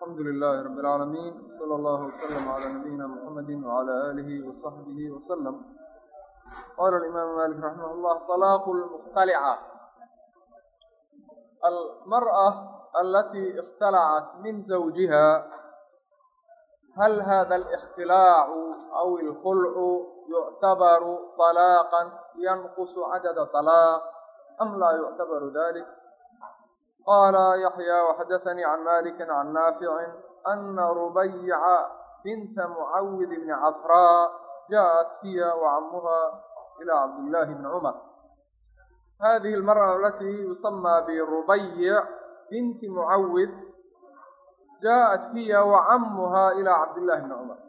alxamdu lilaahi rabi اlcaalamiin sala allahu wasalam calaa nabiyina muxamedi wacala aalihi wasaxbihi wasalam qaala alimaamu malik raximah llah talaaqu lmuqtalica almar'a alatii ikhtalacat min zawjiha hal hada الاkhtilaacu aw اlkhulcu yuctabaru طalaaqan yanqusu cadada طalaaq am laa yuctabaru dalik qala yaxya waxadaثanii can maliki can naafici ana rubayca binta mucawid bni cafraa jaءat hiya wacamuha ilى cabdillahi bni cumar hadihi اlmarأة alati yusamى birubayc binti mucawid jaءat hiya wacamuha ilى cabdillahi bni cumar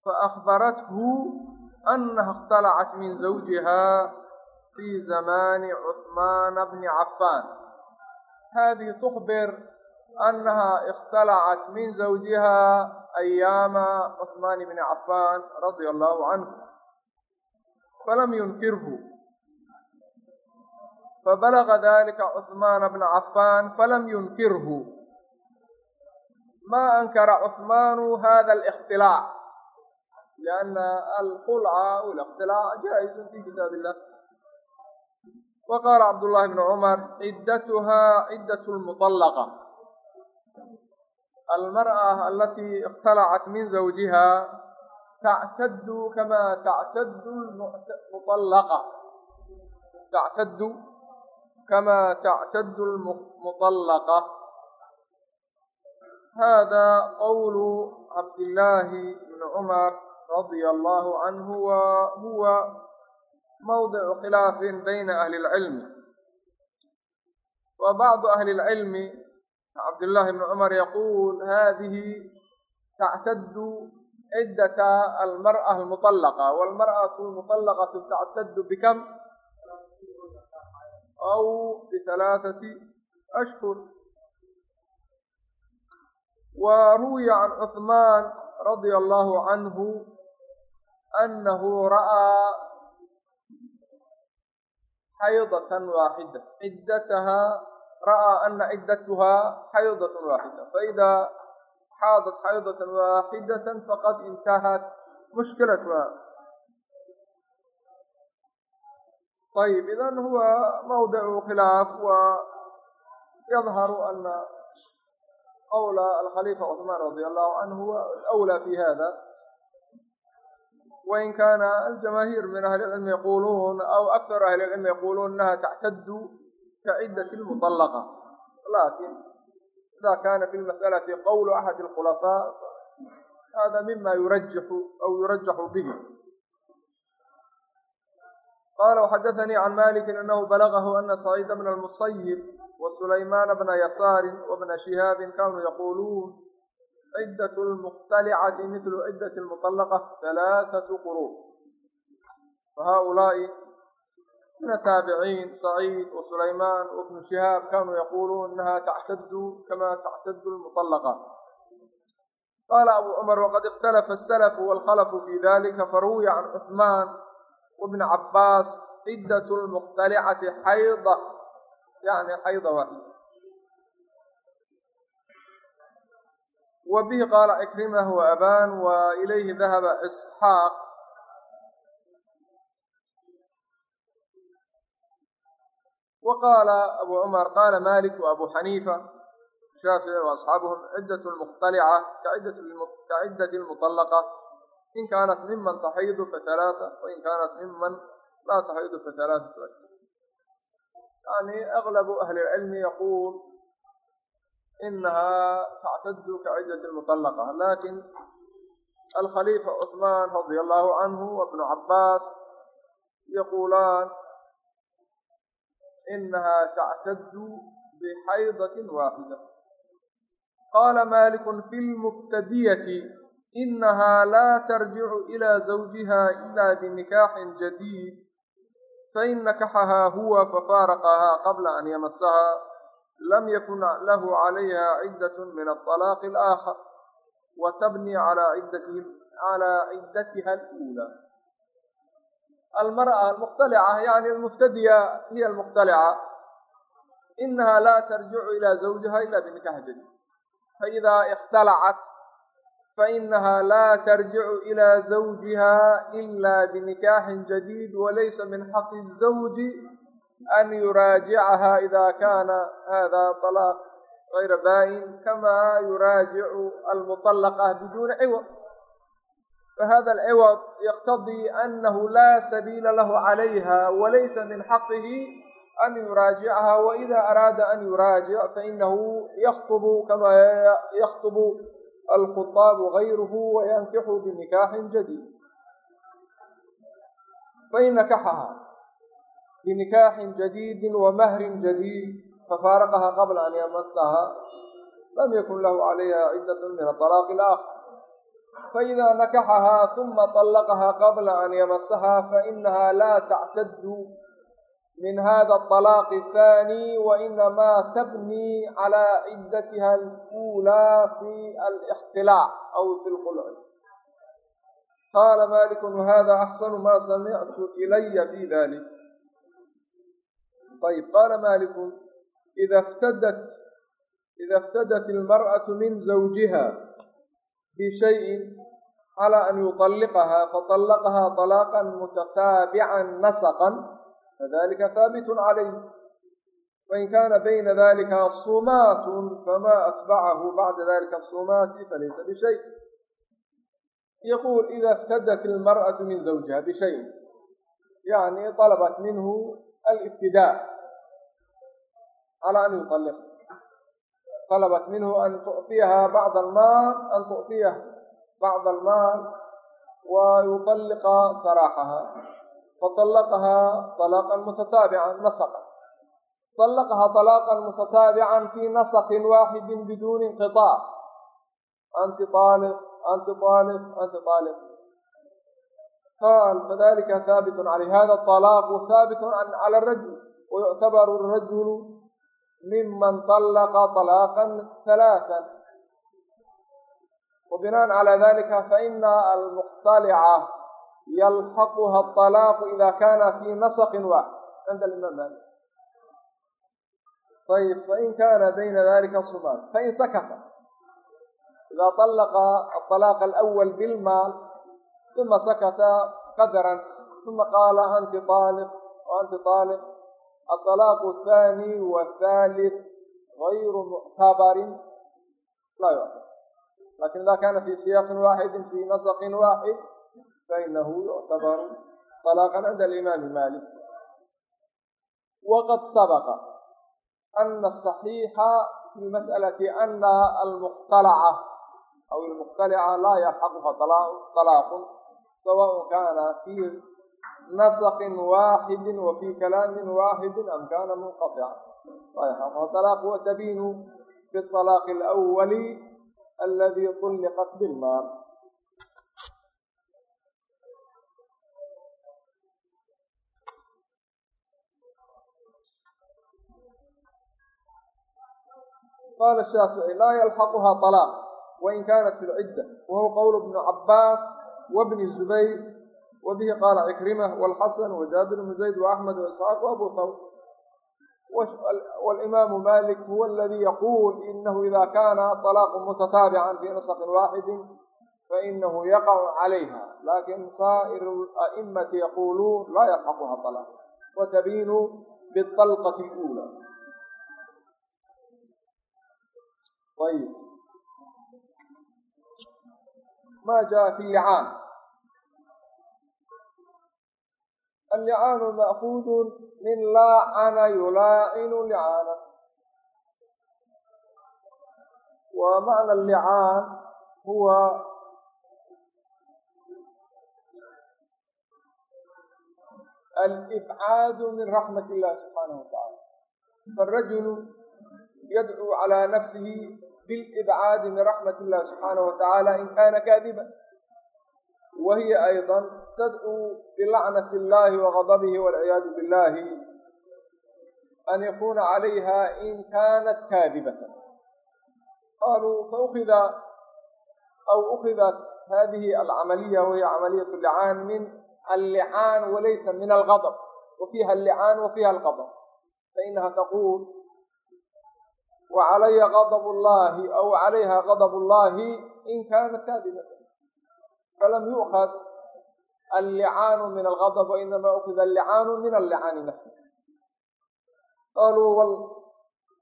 faأkhbarathu anaha اkhtalacat min zawjiha fi zamani cuثmaana bni هذه تخبر أنها اختلعت من زوجها أيام عثمان بن عفان رضي الله عنه فلم ينكره فبلغ ذلك عثمان بن عفان فلم ينكره ما أنكر عثمان هذا الاختلاع لأن الخلع والاختلاع جائز في كتاب الله illah وqاla cbdاللahi بن cmr cidatha cidaة الmuطلqة almarأة alati اkhtalacat min zawjiha tactadu kama tactadu muطلqة tactadu kama tactadu الmuطلqة hada qowl cabdالlahi بn cmr radي الlه عnه wa huwa mawdicu khilaafin bayna ahli lcilmi wa bacdu ahli lcilmi cabdullaahi bni cumar yaquul hadihi tactadu ciddata almar'a almuطallaqa walmar'atu almuطallaqatu tactadu bikam? Aw bihalaaثati ashhur. Wa ruwiya can cuثmaan radia allahu canhu anahu ra'aa xaydatan waaxida ciddatahaa ra'aa ana ciddatuhaa xaydatan waaxida faidaa xaadat xaydatan waaxidatan faqad intahat. Mushkilatuha ayb idan huwa mawdicu khilaaf waa yadharu ana أwlى alkhalifa cثman radi allahu canhu huwa alأwlى fi hada wain kaana aljamaahiir min ahli ilcilmi yaquuluun aw akharu ahli ilcilmi yaquuluun inaha tactadu ka cidat lmualaqa laakin ida kana fi lmas'alati qowlu axadi alkhulafaa hada mima yurajixu aw yurajaxu bihi qala وxadaثnii can maliki anahu balagahu ana sacيida bna اlmusayib وsulaymaana bna yasaarin wbna shihaabi kanuu yaquuluun عدة المقتلعة مثل عدة المطلقة ثلاثة قرون فهؤلاء من التابعين سعيد وسليمان وابن شهاب كانوا يقولون أنها تعتد كما تعتد المطلقة قال أبو عمر وقد اختلف السلف والخلف في ذلك فروي عن عثمان وابن عباس عدة المقتلعة حيضة يعني حيضة واحدة cidaة اlmuqtalicati xayda yani xayda waaxida وبه قال عكرمة وأبان وإليه ذهب إسحاق وقال أبو عمر قال مالك وأبو حنيفة شافعي وأصحابهم عدة المقتلعة كعدة كعدة المطلقة إن كانت ممن تحيض فثلاثة وإن كانت ممن لا تحيض فثلاثة أشهر يعني أغلب أهل العلم يقول إنها تعتد كعدة المطلقة لكن الخليفة عثمان رضي الله عنه وابن عباس يقولان إنها تعتد بحيضة واحدة قال مالك في المفتدية إنها لا ترجع إلى زوجها إلا بنكاح جديد فإن نكحها هو ففارقها قبل أن يمسها lam yakun lahu calayha ciddat min aطalaaqi alaakhar wa tabni calaa ciddatihi calaa ciddatiha aluulaa almar'a almuqtalica yani almuftadiya hiya almuqtalica inaha laa tarjicu ilaa zawjiha ila binikax jadid faidaa ikhtalacat fainaha laa tarjicu ilaa zawjiha ila binikaaxin jadiid walaysa min xaqi الزawji an yuraajicaha ida kaana hada alaaq gayra baa'in kamaa yuraajicu almuطalaqa biduuni ciwad fahada alciwad yaqtadii anahu laa sabiila lahu calayha walaysa min xaqihi an yuraajicaha waida araada an yuraajic fainahu yaktubu kamaa yaktubu alkhuطaabu gayruhu wayankixu binikaaxin jadiid fainakaxaha binikaaxin jadiidin wa mahrin jadiid fafaaraqaha qabla an yamasaha lam yakun lahu calayha ciddatun min aalaaqi alaakhar faidaa nakaxahaa uma طallaqahaa qabla an yamasahaa fainaha laa tactaddu min hada aطalaaqi athani wainamaa tabni calaa ciddatiha alأulaa fi alاxtilaac aw fi lqulci qaala maliku wahada axsanu ma samictu ilaya fi dalik ayb qaala maaliku ida iftadat ida iftadat almar'atu min zawjiha bishayin calaa an yuطalliqaha faطallaqaha طalaaqan mutataabican nasaqan fadalika haabitun calayh wain kaana bayna dalika sumaatun famaa atbacahu bacda dalika asumaati falaysa bishay yaquul ida iftadat almar'atu min zawjiha bishayin yani طalabat minhu alibtidaa calى an yuطaliq طلبت minhu an tuعطiyaha bacd almaal an tuعطiyah bacd almaal wayuطaliqa saraaxaha faطalaqaha طalaaqa mutataabica nasaqa طalaqaha طalaaqa mutataabican fi naski waaxidi biduni inqiطاع anti طaaliq anti طaaliq anti طaaliq قال فذلika ثابت عalيه hada الطalaaq ثابت calى الrajul ويعtabar الrajul miman طallaqa طalaaqa ثalaaثa وبinاء عalى ذalika faإna almkhtaلca ylxaqha الطalaaq إida kana fi naskhi waaxid cinda imam malik ayb fain kana bayna dalika suman fain sakata ida طallaqa الطalaaqa اlأwl bilmaal ثuma sakata qadra ثuma qaala anti طaaliq anti طaaliq aطalaaqu الثani wالثالث غayru muctabarin laa yuctab lakin ida kana fi siyaqin waaxidi fi nasqin waaxid fainahu yuctabaru طalaaqan cinda alimaami malik waqad sabaqa ana asaxiixa fi lmas'alati ana almuqtalaca aw almuqtalica laa yalxaquha طalaaqun sawaء kana fi naskin waaxidi wa fii kalaami waaxidi am kana munqaطica wtalaq watabiinu fi طalaaq اlأwali aladi طuliqat bilmaal qal shaafiعي la ylxaqha طalaaq wain kanat fi اlcidda wahuwa qowl bn cabaas wbni zubayr wbihi qaala cikrima wاlxasan wjaabir bnu zayd waxmed waisxaaq wabu thawr wاlimaamu malik huwa aladii yaquul inahu ida kana طalaaqu mutataabican fi nasqin waaxidi fainahu yaqacu calayha laakiin saa'ir a'immati yaquluun laa yalxaquha طalaq watabiinu biطalqati اlأula ayb ma jaa fi licaan allicaanu ma'kuudu min laacana yulaacinu licaana wa macna allicaan huwa alibcaadu min raxmat illahi subxaanahu wa tacaala faarajulu yadcuu calaa nafsihi bilibcaadi min raxmat illahi subxaanahu watacaala in kana kaadiba wa hiya ayضa tadcuu bilacnati illahi wagadabihi walciyaadu billahi an yakuna calayha in kanat kaadibata qaluu faukida aw ukidat hadihi alcamaliya wahiya camaliyat licaan min allicaan walaysa min algadb wa fiha allicaan wa algadb fainaha taqul wa calaya gadab llahi aw calayha gadab llahi in kaanat kaadibatan falam yu'khad allicaanu min algadab wainama ukida allicaanu min allicaani nafsi qaluu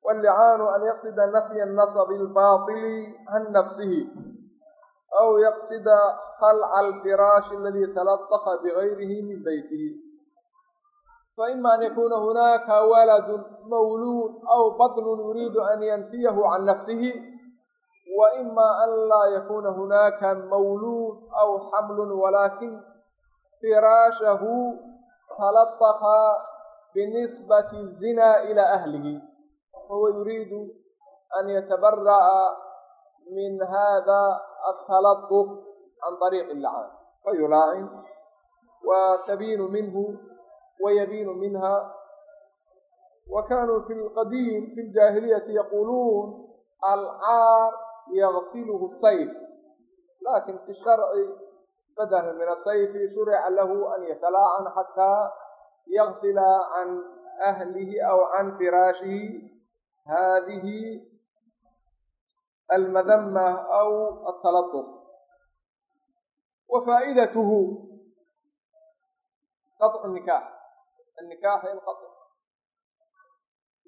wallicaanu an yaqsida nafya nasabi albaطili can nafsihi aw yaqsida khalca alfiraashi aladi talataqa bigayrihi min beytihi faima an yakuna hunaka waladu mawluud aw badlun yuriidu an yanfiyahu can nafsihi waima an laa yakuna hunaka mawluud aw xamlun walakin firaashahu talataqa binisbati zinaa ilaa ahlihi wahuwa yuriidu an yatabara'a min hada atalaquf can طariiqi lacaan fayulaacin wa tabiinu minhu wayabiinu minha وkاnوا في الqdيم في الجاهلية يقولون الcاar يغsلh السyف لkن في الشhرع fadhan min asayfi shurica lahu an yatalaacan xataa yagsila can ahlihi aw can firaashihi hadihi almadama aw atalatuq wa faa'idatuhu qaطcu nikaax annikaax inqac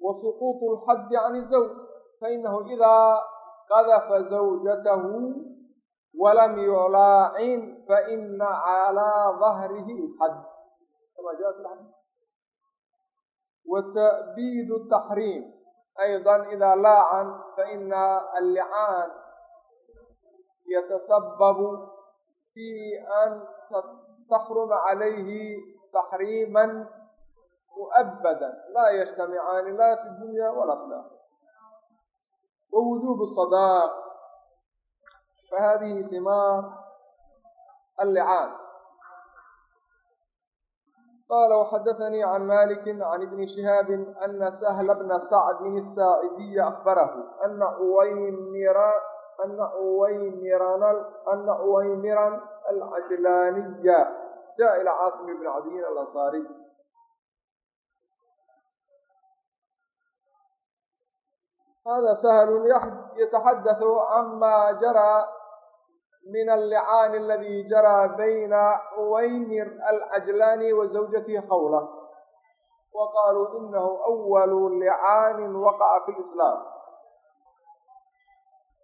wa suquuط اlxadi can الzawj fainahu idaa qadafa zawjatahu walam yulaacin faina calىa dahrihi اlxad kama jaa fi lxadis wa ta'biid الtaxriim أيضا إذا لاعن فإن اللعان يتسبب في أن تحرم عليه تحريما مؤبدا لا يجتمعان لا في الدنيا ولا في الآخرة ووجوب الصداق فهذه ثمار اللعان qala وxadaثnii can maliki can ibni shihaabi ana sahla bna sacdin الsaacidiya akbarahu ana ana uwaymiran alcajlaaniya jaءa ilى caasim bn cadiyin alansaariy hada sahlu yataxadaثu cama jara min allicaani aladi jaraa bayna uwaymir alcajlaani wa zawjatihi khawla wa qaaluu inahu awalu licaanin waqaca fi lislaam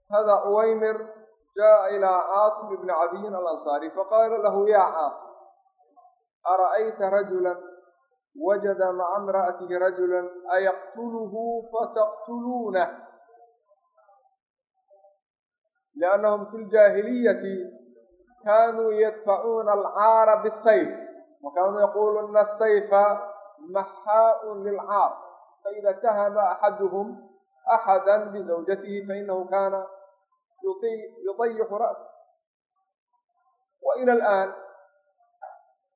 hada uwaymir jaءa ilaa caasim ibni cadiyin alansaari faqaala lahu ya caasim ara'ayta rajula wajada maca imra'atihi rajula ayaqtuluhu fataqtuluunah liannahum fi ljaahiliyati kaanuu yadfacuuna alcaara bisayf wa kaanuu yaquuluuna asayfa maxaaun lilcaar faida tahama axaduhum axada bizawjatihi fainahu kaana yudayixu ra'sa ila alaan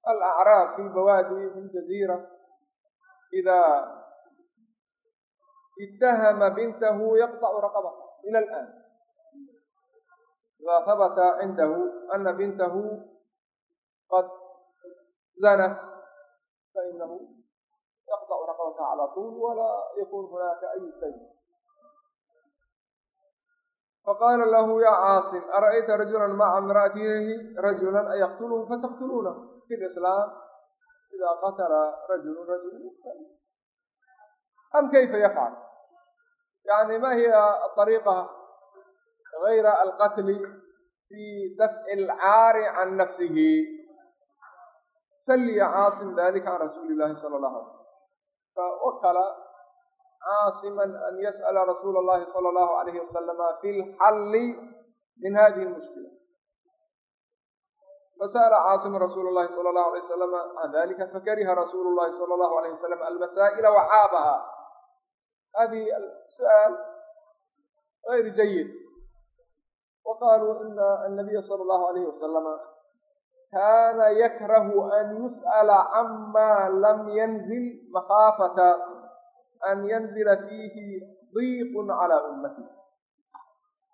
alacraab fi lbawaadi fi ljaziira idaa itahama bintahu yaqطcu raqabata ila alaan إذا ثبت عنده أن بنته قد زنت فإنه يقطع رقبتها على طول ولا يكون هناك أي شيء فقال له يا عاصم أرأيت رجلا مع امرأته رجلا أيقتله فتقتلونه في الإسلام إذا قتل رجل رجل أم كيف يفعل يعني ما هي الطريقة gayra alqatli fii dafci alcaari can nafsihi saliya caasim dalika can rasuuli illahi sala allahu alay slam fawakala caasiman an yas'ala rasuula allahi sala allahu alayhi wasalama fi lxalli min hadihi lmushkila fasa'ala caasimu rasuula allahi sala allahu alayh wasalama can dalika fakariha rasuulu llahi sala allahu alayh wasalam almasaa'ila wacaabaha hadihi suaal غayr jayid waqaaluu ina anabiya sala allahu alayhi wasalama kaana yakrahu an yus'ala cama lam yanzil makhaafata an yanzila fiihi diiqun calaa ummati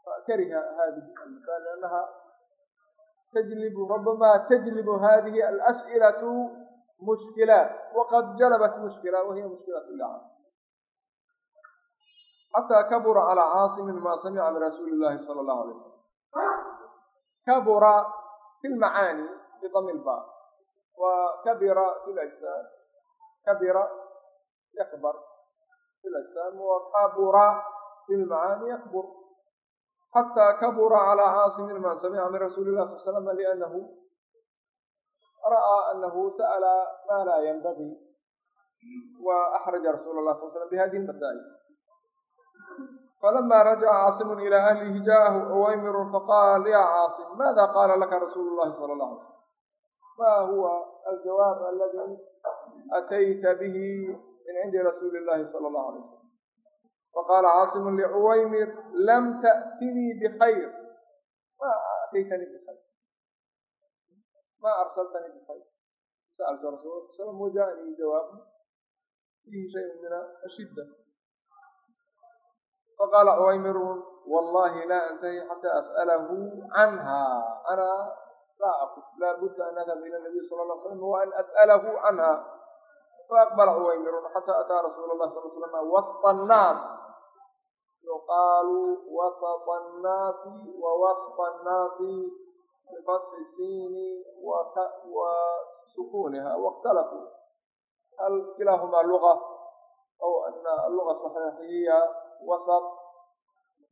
fakariha hadihi almasal liannaha tajlibu rabama tajlibu hadihi alas'ilatu mushkilaat waqad jalabat mushkila wahiya mushkilat ilgaca xataa kabura calaa caasimin maa samica min rasuuli illahi sala allahu alay w salam kabura fi lmacaani bidami lba wa kabira fi lajsaam kabira yakbar fi lajsaam wa kabura fi lmacaani yakbur xataa kabura calaa caasimin maa samica min rasuuli illahi sal slam liannahu ra'aa anahu sa'la ma laa yanbagii wa axraja rasuula lah sal slam bihadihi lmasaa'il falama rajaca caasimun ilaa ahlihi ja'ahu cuwaymirun faqaal ya caasim maada qaala laka rasuulu llahi sala allah alay slam ma huwa aljawaab aladi atayta bihi min cindi rasuuli llahi sala allahu alay wasalam faqaala caasimun licuwaymir lam ta'tinii bikayr ma ataytanii bikayr ma arsaltanii bikayr sa'altu rasul sal slam wajaanii jawaab fiihi shayun min ashidda faqaala cuwaymirun wallahi laa antahi xataa as'alahu canha ana laa aquf laa budda an adhab ila nabiy sala lla slam wa an as'alahu canha faaqbala cuwaymirun xataa ataa rasuula allah sal slam wasط annaas yuqaalu wasط annaasi wa wasط annaasi bifatxi siini wa sukuniha waاkhtalafuu hal kilaahumaa luga aw ana alluga saxiixiya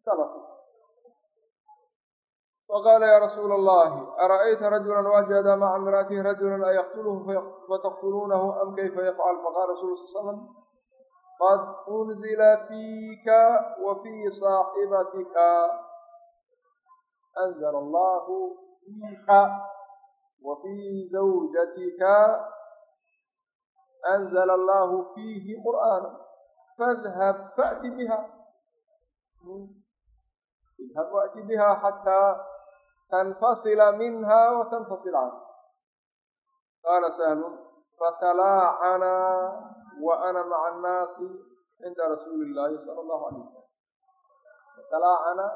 اkhtalafuu faqaala ya rasuula allahi ara'ayta rajula wajada maca imra'atihi rajula ayaqtuluhu fataqtuluunahu am kayfa yafcal faqala rasul sal slam qad unzila fiika wa fii saaxibatika anzla allahu fiika wa fii zawjatika anzla allahu fiihi qur'aana fadhab fa'ti biha idhab wa'ti biha xataa tanfasila minha wa tanfasil canha qaala sahlun fatalaacanaa wa ana maca annaasi cinda rasuuli illaahi sala allahu alayh wasalam fatalaacanaa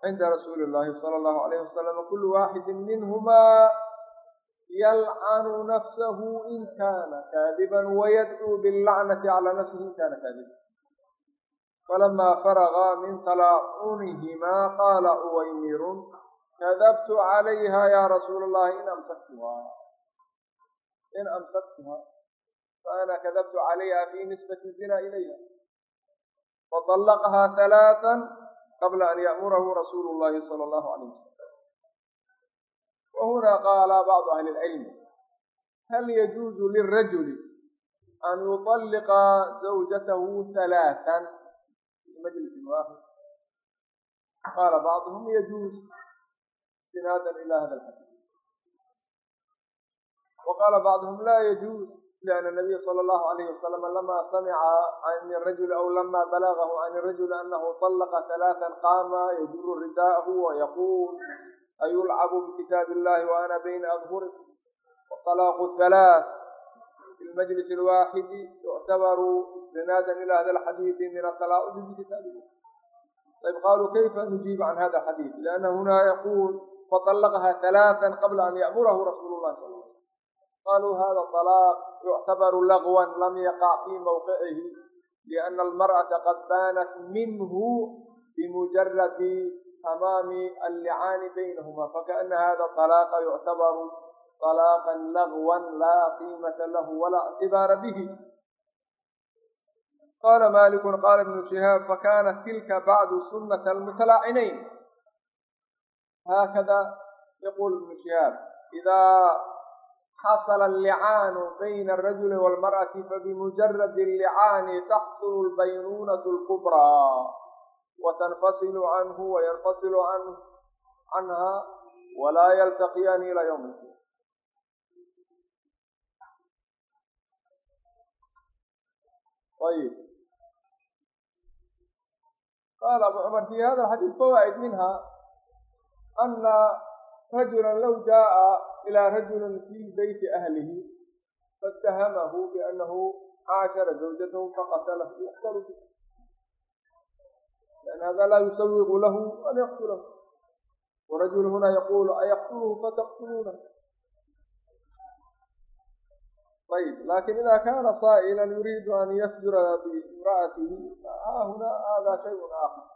cinda rasuuli illaahi sala allahu alayh wasalam kulu waaxidin minhumaa yalcanu nafsahu in kana kaadiban wayadcuu billacnati cala nafsihi in kana kaadiban falamaa faragaa min talaacunihimaa qaala uwaymirun kadabtu calayha yaa rasuula allahi in amsaktuhaa in amsaktuhaa faana kadabtu calayha fi nisbati zina ilayha faطallaqahaa halaatan qabla an ya'murahu rasuulu llahi sala allahu alayh wasalam wa huna qaala bacdu ahli lcilmi hal yajuuzu lirajuli an yuطalliqa zawjatahu halaatan majlis waaxid qaala bacduhum yajuuz istinaadan ila hada alxadiid wa qaala bacduhum laa yajuuz lianna nabiya sala allahu alayhi wasalam lama samica can irajuli aw lama balagahu can irajuli anahu طallaqa halaatan qaama yajuru ridaahu wayaquul ayulcabu bikitaabi illahi wa ana bayna adhurikum waطalaaqu halaath في المجلس الواحد يعتبر استنادا إلى هذا الحديث من التلاؤم بكتابه طيب قالوا كيف نجيب عن هذا الحديث لأن هنا يقول فطلقها ثلاثا قبل أن يأمره رسول الله صلى الله عليه وسلم قالوا هذا الطلاق يعتبر لغوا لم يقع في موقعه لأن المرأة قد بانت منه بمجرد تمام اللعان بينهما فكأن هذا الطلاق يعتبر yuctabaru طalaaqan lagwan laa qiimata lahu walaa ictibaara bihi qala maliku qala ibnu shihaab fakanat tilka bacdu sunata almutalaacinayn haakada yaqul ibnu shihaab idaa xasla allicaanu bayna alrajuli walmar'ati fabimujaradi allicaani taxsulu albaynuunatu alkubraa watanfasilu canhu wayanfasilu canha walaa yaltaqiyaani ila ywm alqiyama ayib qaala abu cumar fi hada alxadiid fawaa'id minha ana rajula low jaa'a ilaa rajulin fii beyti ahlihi faاتahamahu bianahu caashara zawjatahu faqatalahu yuqtalu bi lan hada laa yusawiqu lahu an yaqtulahu warajul huna yaqulu ayaqtuluhu fataqtuluuna ayb laakiin ida kana saa'ila yuriidu an yafjura biimra'atihi ha huna hada shayun aakhar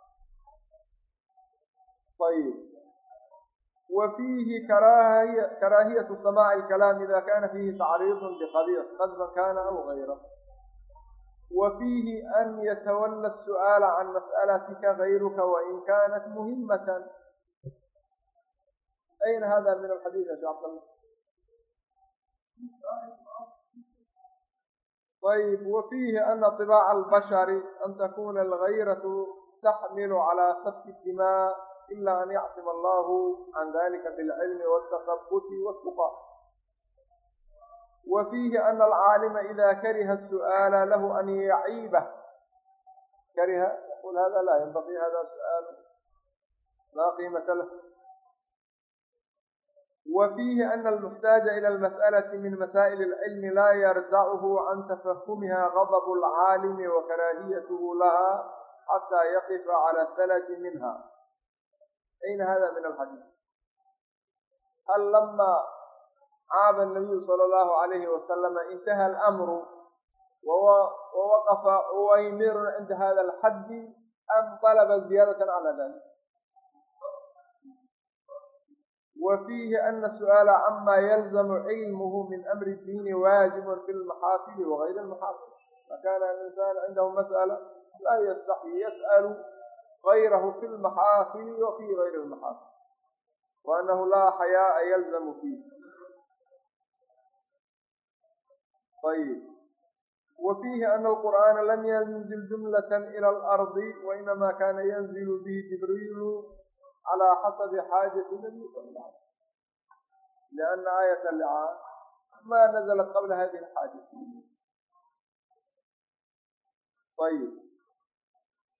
ayb wa fiihi karaahiyatu samaaci alkalaam ida kana fiihi tacriidun biqabiix qadban kana aw gayra وفيه أن يتولى السؤال عن مسألتك غيرك وإن كانت مهمة. أين هذا من الحديث يا شيخ عبد ayb wafiihi ana طibaaca albashari an takuna algayratu taxmilu calaa sabki dimaa ila an yacsima allahu can dalika bilcilmi wاltaqabuti wاltuqa wa fiihi ana alcaalima ida kariha su'aala lahu an yaciibah kariha yaqul hada laa yanbaqii hada su'aal laa qiimata lah وفيه أن المحتاج إلى المسألة من مسائل العلم لا يردعه عن تفهمها غضب العالم وكراهيته لها حتى يقف على الثلج منها أين هذا من الحديث هل لما عاب النبي صلى الله عليه وسلم انتهى الأمر ووقف أويمر عند هذا الحد أم طلب زيادة على ذلك wa fiihi ana su'aala cama yalzamu cilmuhu min amri diini waajibun fi lmaxaafili wagayri lmaxaafil fakana alinsaan cindahu mas'ala laa yastaxyi yas'alu gayrahu fi lmaxaafili wa fi gayri lmaxaafil wa annahu laa xayaa'a yalzamu fiih ayb wa fiihi ana alqur'aana lam yanzil jumlatan ila alardi wainama kana yanzilu bihi xasabi xaajati nabiy sala alla alay slam lianna aayat allicaan ma nazalat qabla hadihi alxaaja ayib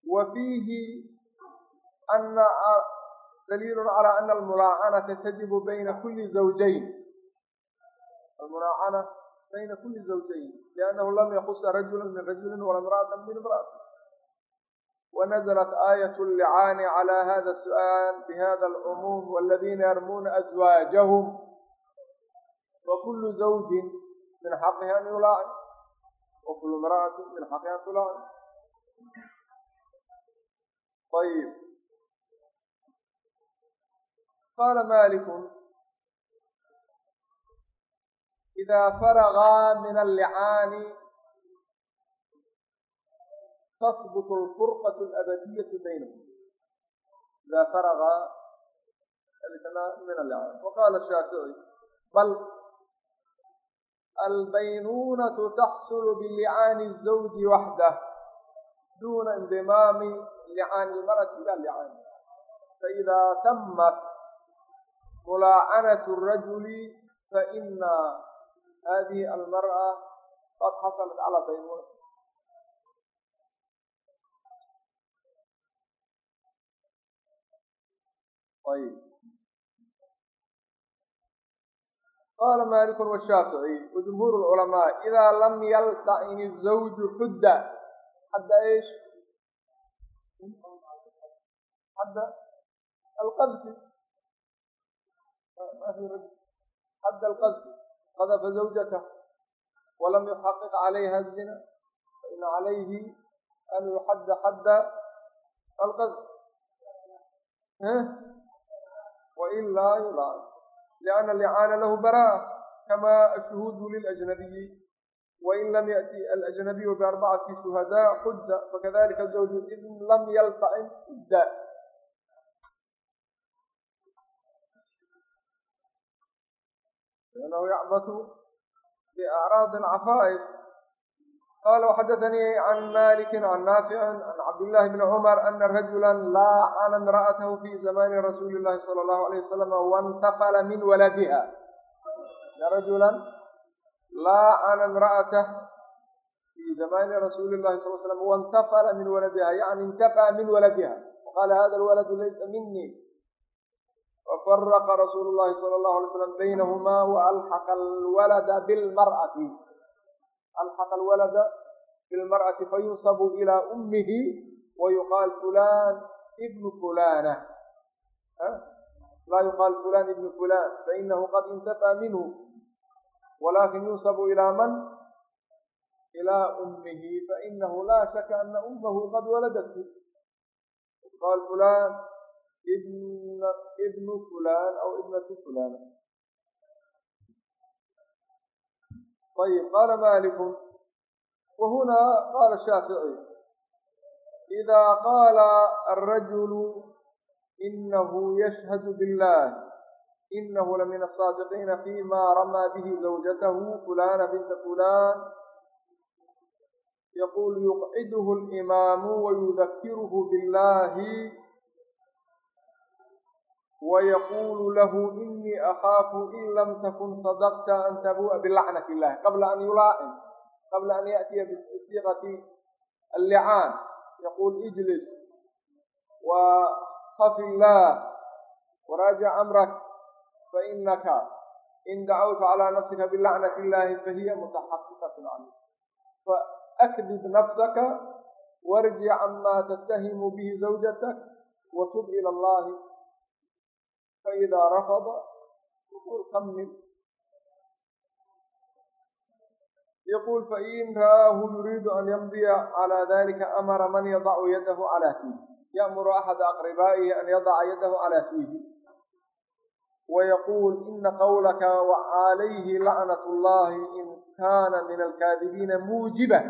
wa fiihi ana daliil calى ana almulaacanata tajibu bayna kuli zawjayn almulaacana bayna kuli zawjayn liannahu lam yakusa rajula min rajuli wala imra'ata min imra'ati ونزلت آية اللعان على هذا السؤال بهذا العموم والذين يرمون أزواجهم وكل زوج من حقها أن يلاعن وكل امرأة من حقها أن تلاعن طيب قال مالك إذا فرغا من اللعان تثبت الفرقة الأبدية بينهم إذا فرغ من اللعب وقال الشافعي بل البينونة تحصل بلعان الزوج وحده دون انضمام لعان المرأة إلى اللعان فإذا تمت ملاعنة الرجل فإن هذه المرأة قد حصلت على بينونة ayb qala malik washaafiعي wajumhuur اlculamaa idaa lam yalta'in الزawju xudda xadda eesh xadda alqadfi xadda alqadfi qadafa zawjata walam yuxaqiq calayha الzina faina calayhi an yuxadda xadda alqadf wailaa yulaac lianna licaana lahu baraa kama ashuhuudu liljnabiyi wain lam yأti alajnabiyu biarbacati shuhadaa xudda fakadalika zawju in lam yaltacin xudda liannahu yacbatu biacraadi alcafaaid qala وxadaثnii can maliki can naafici can cabdillahi bni cumar ana rajula laacana imra'atahu fi zamani rasuuli llahi sala allahu alayh wasalam waاntafala min waladiha. Ana rajula laacana imra'atah fi zamani rasuuli llahi sal slam waاntafala min waladiha yani intafaa min waladiha. Waqala hada alwaladu laysa mini wafaraqa rasuulu llahi sala allahu alay slam baynahuma waalxaqa alwalada bilmar'ati alxaqa alwalada bilmar'ati fayunsabu ilaa ummihi wayuqaal fulan ibnu fulana laa yuqaal fulan ibnu fulan fainahu qad intafaa minhu walakin yunsabu ilaa man ilaa ummihi fainahu laa shaka ana ummahu qad waladathu qaal fulan ibnu fulan aw ibnatu fulana ayib qaala maliku wahuna qaala shaafici ida qaala arajulu inahu yashhadu billah inahu lamin asaadiqiina fima ramaa bihi zawjatahu fulana binta fulan yaqul yuqciduhu اlimaamu wayudakiruhu biاllahi wayaqulu lahu inii akhaafu in lam takun sadaqta an tabu'a bilacnat illahi qabla an yulaacin qabla an yaأtiya bisiiqati allicaan yaqul ijlis وخف الله وراجع أمرك فإنك إن دعوت على نفسك بلعنة الله فهي متحققة عليك فأكذب نفسك وارجع عما تتهم به زوجتك وتب إلى الله فإذا رفض يقول كمل يقول فإن رآه يريد أن يمضي على ذلك أمر من يضع يده على فيه ya'muru axada aqribaa'ihi an yadaca yadahu calaa fiihi wayaquul ina qawlaka wacalayhi lacnat llahi in kana min alkaadibiina muujiba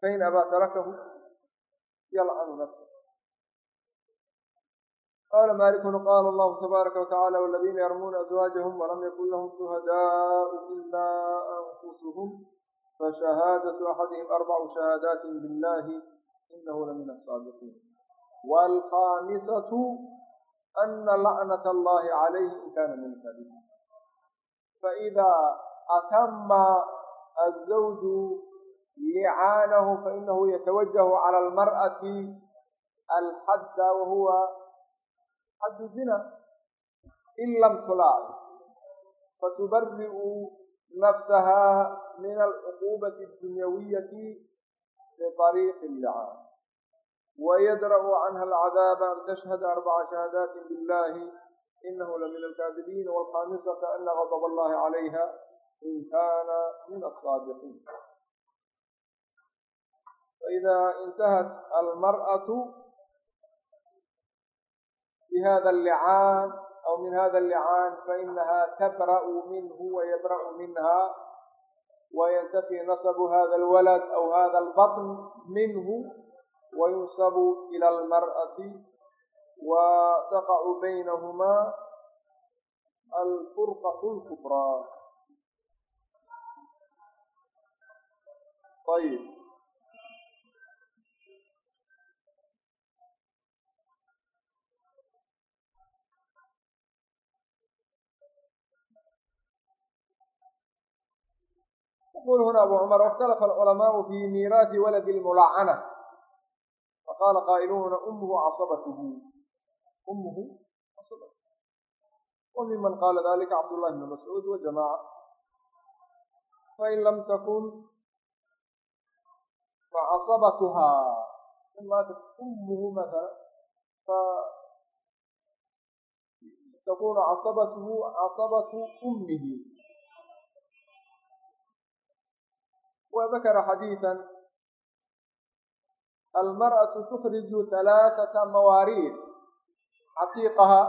fain abaa tarakahu yalcanu nafsa qala malikun qala allahu tabaaraka watacaala waladiina yarmuuna azwaajahum walam yakun lahum shuhadaau ila anfusuhum fashahaadatu axadihim arbacu shahaadaati billahi inahu lamin asaadiqiin waalkhaamisatu ana lacnat allahi calayhi in kana min alkaadibiin faidaa atama azawju licaanahu fainahu yatawajahu cala almar'ati alxadda wahuwa xaddu zina in lam tulaaci fatubari'u nafsaha min alcuquubati addunyawiyyati biariiqi illicaan ويدرأ عنها العذاب أن تشهد أربع شهادات بالله إنه لمن الكاذبين والخامسة أن غضب الله عليها إن كان من الصادقين فإذا انتهت المرأة بهذا اللعان أو من هذا اللعان فإنها تبرأ منه ويبرأ منها وينتفي نسب هذا الولد أو هذا البطن منه وينسب إلى المرأة وتقع بينهما الفرقة الكبرى طيب يقول هنا أبو عمر واختلف العلماء في ميراث ولد الملعنة faqaala qaa'iluuna ummuhu casabatuhu ummuhu casabatuhu wa miman qaala dalika cabdullahi bn mascuud wa jamaaca fain lam takun facasabatuhaa in maatat ummuhu maala fatakunu casabatuhu وذكر حديثا almarأaةu tukhriju ثalaaثaةa mawaariid caqiiqaha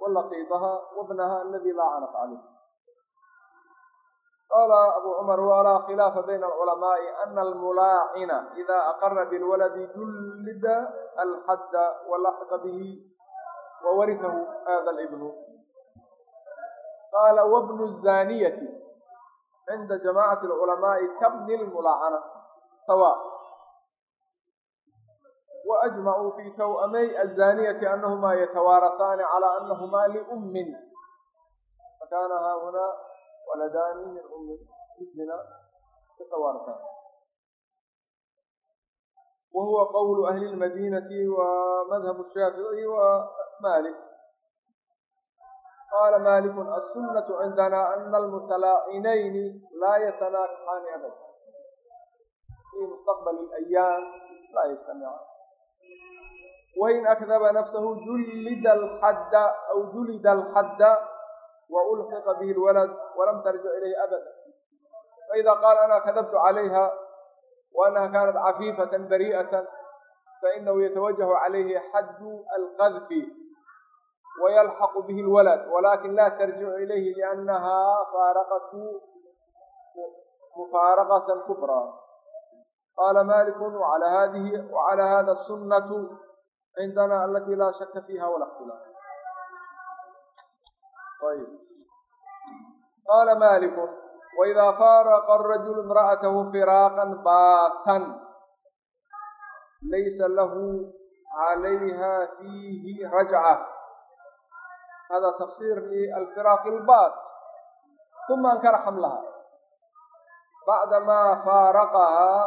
walaqiidaha wabnaha aladi laa canaf caleyh qaala abu cumar walaa khilaafa bayna alculamaaءi ana almulaacina ida aqara bilwaladi jullida alxadda walaxqa bihi wawarihahu hada libnu qaala wabnu الzaaniyati cinda jamaacati alculamaai kabni lmulaacana sawa wa ajmacuu fii taw'amay azaaniyati anahumaa yatawaarasaani calaa anahumaa liummin fakana haahunaa waladani min ummin mislina yatawaarasaani wa huwa qowlu ahli lmadiinati wa madhab shaafici wa maalik qaala maaliku asunatu cindanaa ana almutalaacinayni laa yatanaakaxaani abada fii mustaqbali ayaam laa yajtamicaan wain akdaba nafsahu jullida alxadda aw julida alxadda wa ulxiqa bihi lwalad walam tarjic ilayhi abada faida qaala ana kadabtu calayha waanaha kaanat cafiifatan bari'atan fainahu yatawajahu calayhi xaddu alqadfi wylxaqu bih اlwalad walakin la tarjicu ilayhi lanaha faaraqatu mufaaraqat kubra qala maliku wala hadihi wcalى hada sunnatu cindana alati la shaka fiha wala اkhtilaaf ayb qala maliku waida faaraqa الrajulu imra'atahu firaaqan baatan laysa lahu calayha fiihi rajca hada tafsir lialfiraaq ilbaat uma ankara xamlaha bacdamaa faaraqahaa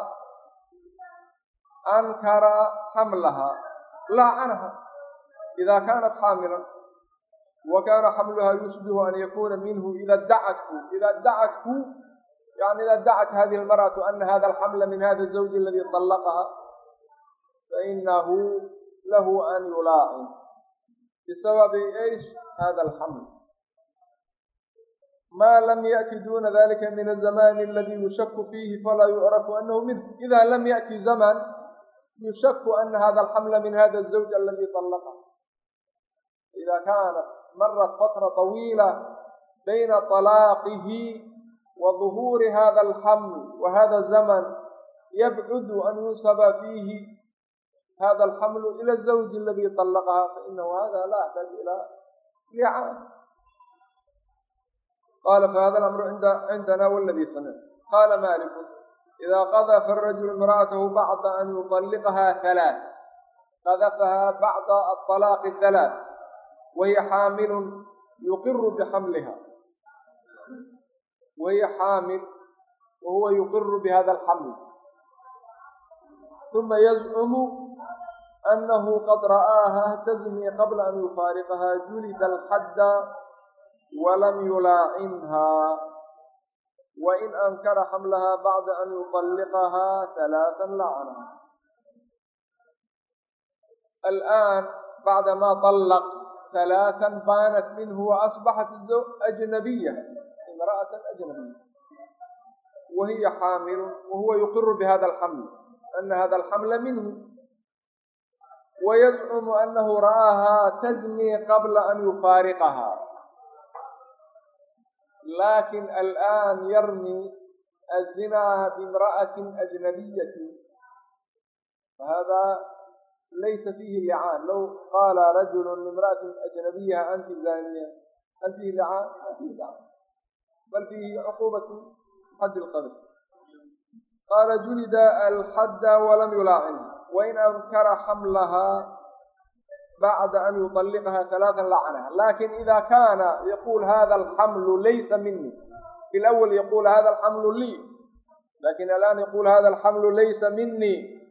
ankara xamlaha laacanaha ida kaanat xaamilan wa kaana xamluha yushbihu an yakuna minhu ida dacatku ida dacatku yani ida dacat hadihi almar'atu ana hada alxamla min hada zawji aladi طallaqaha fainahu lahu an yulaacin يلاعن بسبب إيش هذا الحمل ما لم يأتي دون ذلك من الزمان الذي يشك فيه فلا يعرف أنه منه إذا لم يأتي زمن يشك أن هذا الحمل من هذا الزوج الذي طلقه إذا كانت مرت فترة طويلة بين طلاقه وظهور هذا الحمل وهذا الزمن يبعد أن ينسب فيه هذا hada alxamlu ila azawji aladii طallaqahaa fainahu hada laa axtaaju ilaa liican qaala fahada alamru cindana waladii samic qaala maliku ida qadaa farajulu imra'atahu bacda an yuطalliqahaa halaa qadafahaa bacda aطalaaqi halaa wahiya xaamilun yuqiru bixamliha wahiya xaamil wahuwa yuqiru bihada alxaml uma yazcumu أنه قد رآها تزني قبل أن يفارقها جلد الحد ولم يلاعنها وإن أنكر حملها بعد أن يطلقها ثلاثا لعنها الآن بعدما طلق ثلاثا بانت منه وأصبحت أجنبية امرأة أجنبية وهي حامل وهو يقر بهذا الحمل أن هذا الحمل منه ويزعم أنه رآها تزني قبل أن يفارقها لكن الآن يرمي الزنا بامرأة أجنبية فهذا ليس فيه لعان لو قال رجل لامرأة أجنبية أنت زانية هل فيه لعان؟ ما فيه لعان بل فيه عقوبة حد القذف قال جلد الحد ولم يلاعنه وإن أنكر حملها بعد أن يطلقها ثلاثا لعنها لكن إذا كان يقول هذا الحمل ليس مني في الأول يقول هذا الحمل لي لكن الآن يقول هذا الحمل ليس مني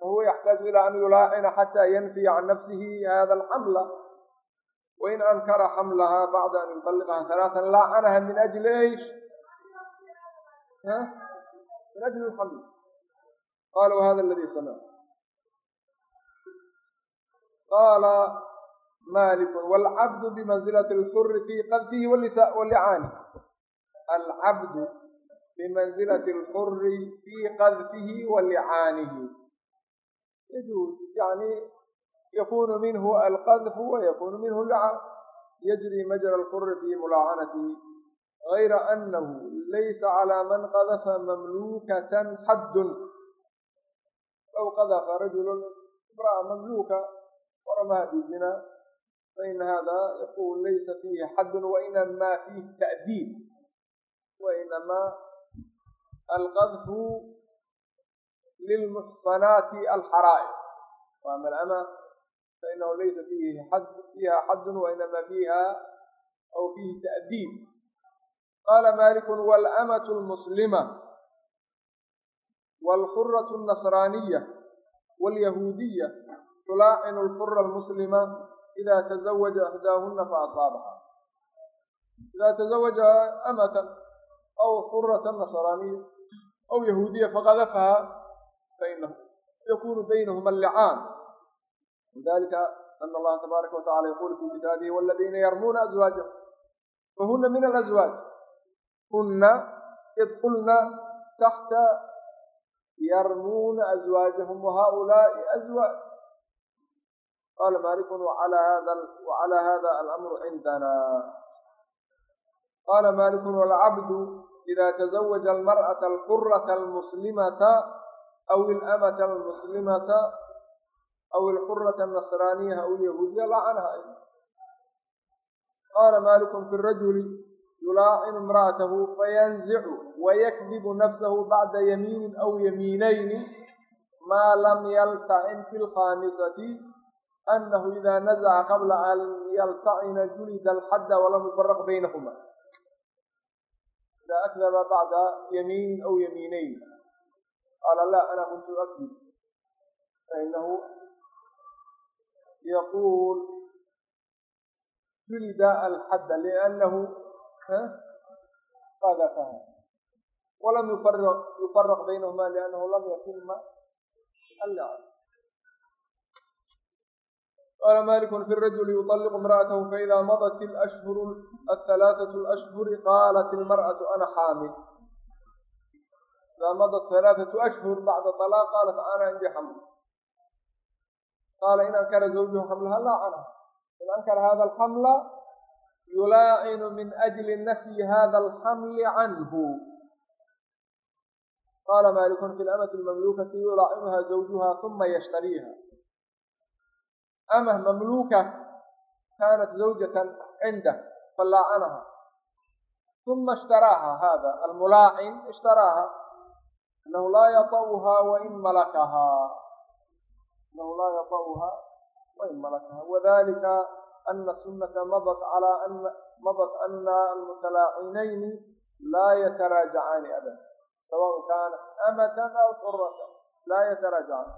فهو يحتاج إلى أن يلاعن حتى ينفي عن نفسه هذا الحمل وإن أنكر حملها بعد أن يطلقها ثلاثا لعنها من أجل إيش ها؟ من أجل الحمل قالوا هذا الذي صنع qaala malik wاlcabdu bimanzilati اlxuri fii qadfihi walicaani alcabdu bimanzilati اlxuri fii qadfihi wa licaanihi yajuuz yani yakunu minhu alqadfu wa yakunu minhu licaan yajri majra alxuri fii mulaacanatihi غayra anahu laysa calى man qadafa mamlukatan xaddun low qadafa rajulu imra'a mamluka ورمى بزنا فإن هذا يقول ليس فيه حد وإنما فيه تأديب وإنما القذف للمحصنات الحرائر وأما الأمة فإنه ليس فيه حد فيها حد وإنما فيها أو فيه تأديب قال مالك والأمة المسلمة والحرة النصرانية واليهودية tulaacinu alxura almuslima ida tazawaja ixdaahuna faasaabaha ida tazawaja amatan aw xurata nasraaniya aw yahuudiya faqadafaha fainahu yakunu baynahuma allicaan lidalika ana allaha tabaaraka watacala yaqulu fi kitaabihi waladiina yarmuuna azwaajahum fahuna min alaswaaj huna yadkulna taxta yarmuuna azwaajahum wahaulaai azwaaj qala maliku wacala hada alamru cindana qala maliku walcabdu ida tazawaja almar'ata alxurata almuslimata aw ilamata almuslimata aw alxurata alnasraaniya aw alyahuudiya lacanaha qala maliku fi rajuli yulaacinu imra'atahu fayanzicu wayakdibu nafsahu bacda yamiinin aw yamiinayni maa lam yaltacin fi lkhaamisati anahu ida nazaca qabla an yaltacina julida alxadda walam yufaraq baynahuma ida akdaba bacda yamiinin aw yamiinayn qaala la ana kuntu akdib fainahu yaquul julida alxadda liannahu qadafaha walam yufaraq baynahuma liannahu lam yatima allican قال مالك في الرجل يطلق امرأته فإذا مضت الأشهر الثلاثة الأشهر قالت المرأة أنا حامل إذا مضت ثلاثة أشهر بعد الطلاق قالت أنا عندي حمل قال إن أنكر زوجه حملها لا أنا إن أنكر هذا الحمل يلاعن من أجل نفي هذا الحمل عنه قال مالك في الأمة المملوكة يلاعنها زوجها ثم يشتريها amah mamluka kanat zawjatan cindah falaacanaha uma ishtaraaha hada almulaacin ishtaraaha anahu laa yaطa'uha wain malakahaa anahu laa yaطa'uha wain malakaha wadalika ana sunata madat calaa ana madat ana almutalaacinayni laa yataraajacaani abada sawaء kaana amatan aw xuratan laa yataraajacan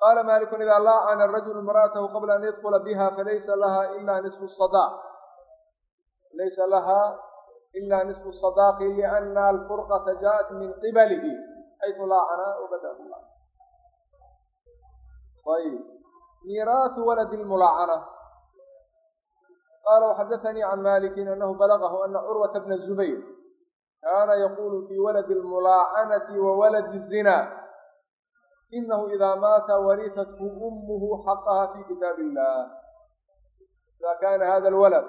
qaala maaliku idaa laacana rajulu imra'atahu qabla an yadkula biha falaysa laha ila nisu sadaq falaysa laha ila nisfu sadaaqi liana alfurqata jaaءat min qibalihi xaytu laacana wabada ayb miiraahu waladi lmulaacana qaala waxadaanii can malikin anahu balagahu ana curwata bna zubayr kaana yaqulu fii waladi lmulaacanati wa waladi zina inahu ida maata warihathu umuhu xaqaha fi kitaab illah ida kana hada alwalad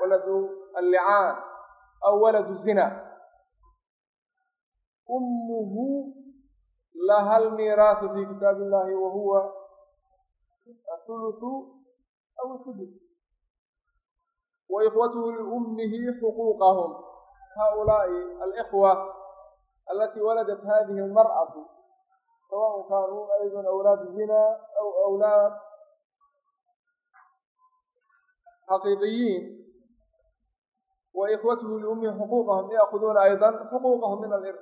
waladu allicaan aw waladu zina umuhu laha almiiraaثu fi kitaab illahi wa huwa athuluthu aw sudus wa ikhwatuhu liummihi xuquuqahum haؤulaaءi alإkhwa alati waladat hadihi اlmarأaةu sawaaء kaanuu aydan awlaad zinaa aw awlaad xaqiiqiyiin wa ikhwatuhu liummihi xuquuqahum yaakuduuna aydan xuquuqahum min alird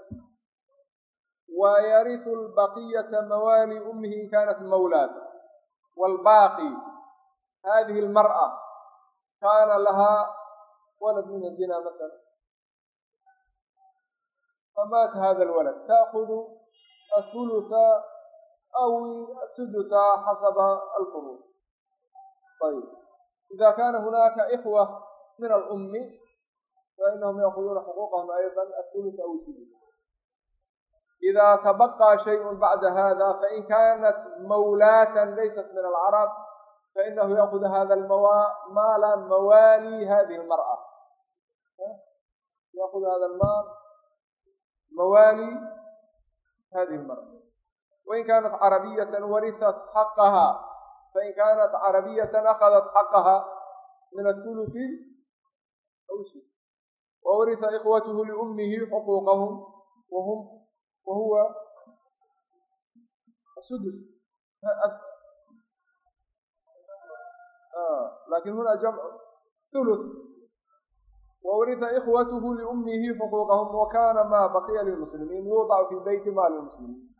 ويرث البقية موالي أمه كانت مولاة والباقي هذه المرأة كان لها ولد من الزنا مثلا. فمات هذا الولد. تأخذ athulutha aw sudusa xasaba alfurud ayb ida kana hunaka ikhwa min alummi fainahum yaakuduuna xuquuqahum aydan athuluth aw sudus إذا تبقى شيء بعد هذا فإن كانت مولاة ليست من العرب فإنه يأخذ هذا المال موالي هذه المرأة. يأخذ هذا المال موالي hadihi almar'a wain kaanat carabiyatan warihat xaqaha fain kaanat carabiyatan akadat xaqaha min athulufi aw sud wawariha ikhwatuhu liummihi xuquuqahum wahum wa huwa asudus laakiin huna jamcu thuluth wawariثa ikhwatuhu liummihi xuquuqahum wakana ma baqiya lilmuslimiin yuudacu fi beyti ma lilmuslimiin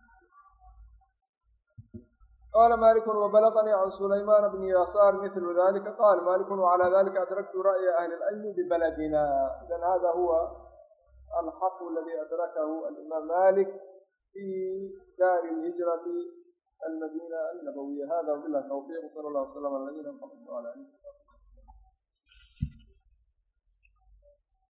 qala maliku wbalغnii can sulayman bni yasaar mithlu dalika qala maliku wcalى dalika adraktu ra'ya ahli اlcilmi bibaladina idan hada huwa alxaq aladi adrakahu alimaam malik fi daari lhijrati almadina annabawiya hada wabilah tawfiq sala allah wasalam ala nabiyina mxamed wala alih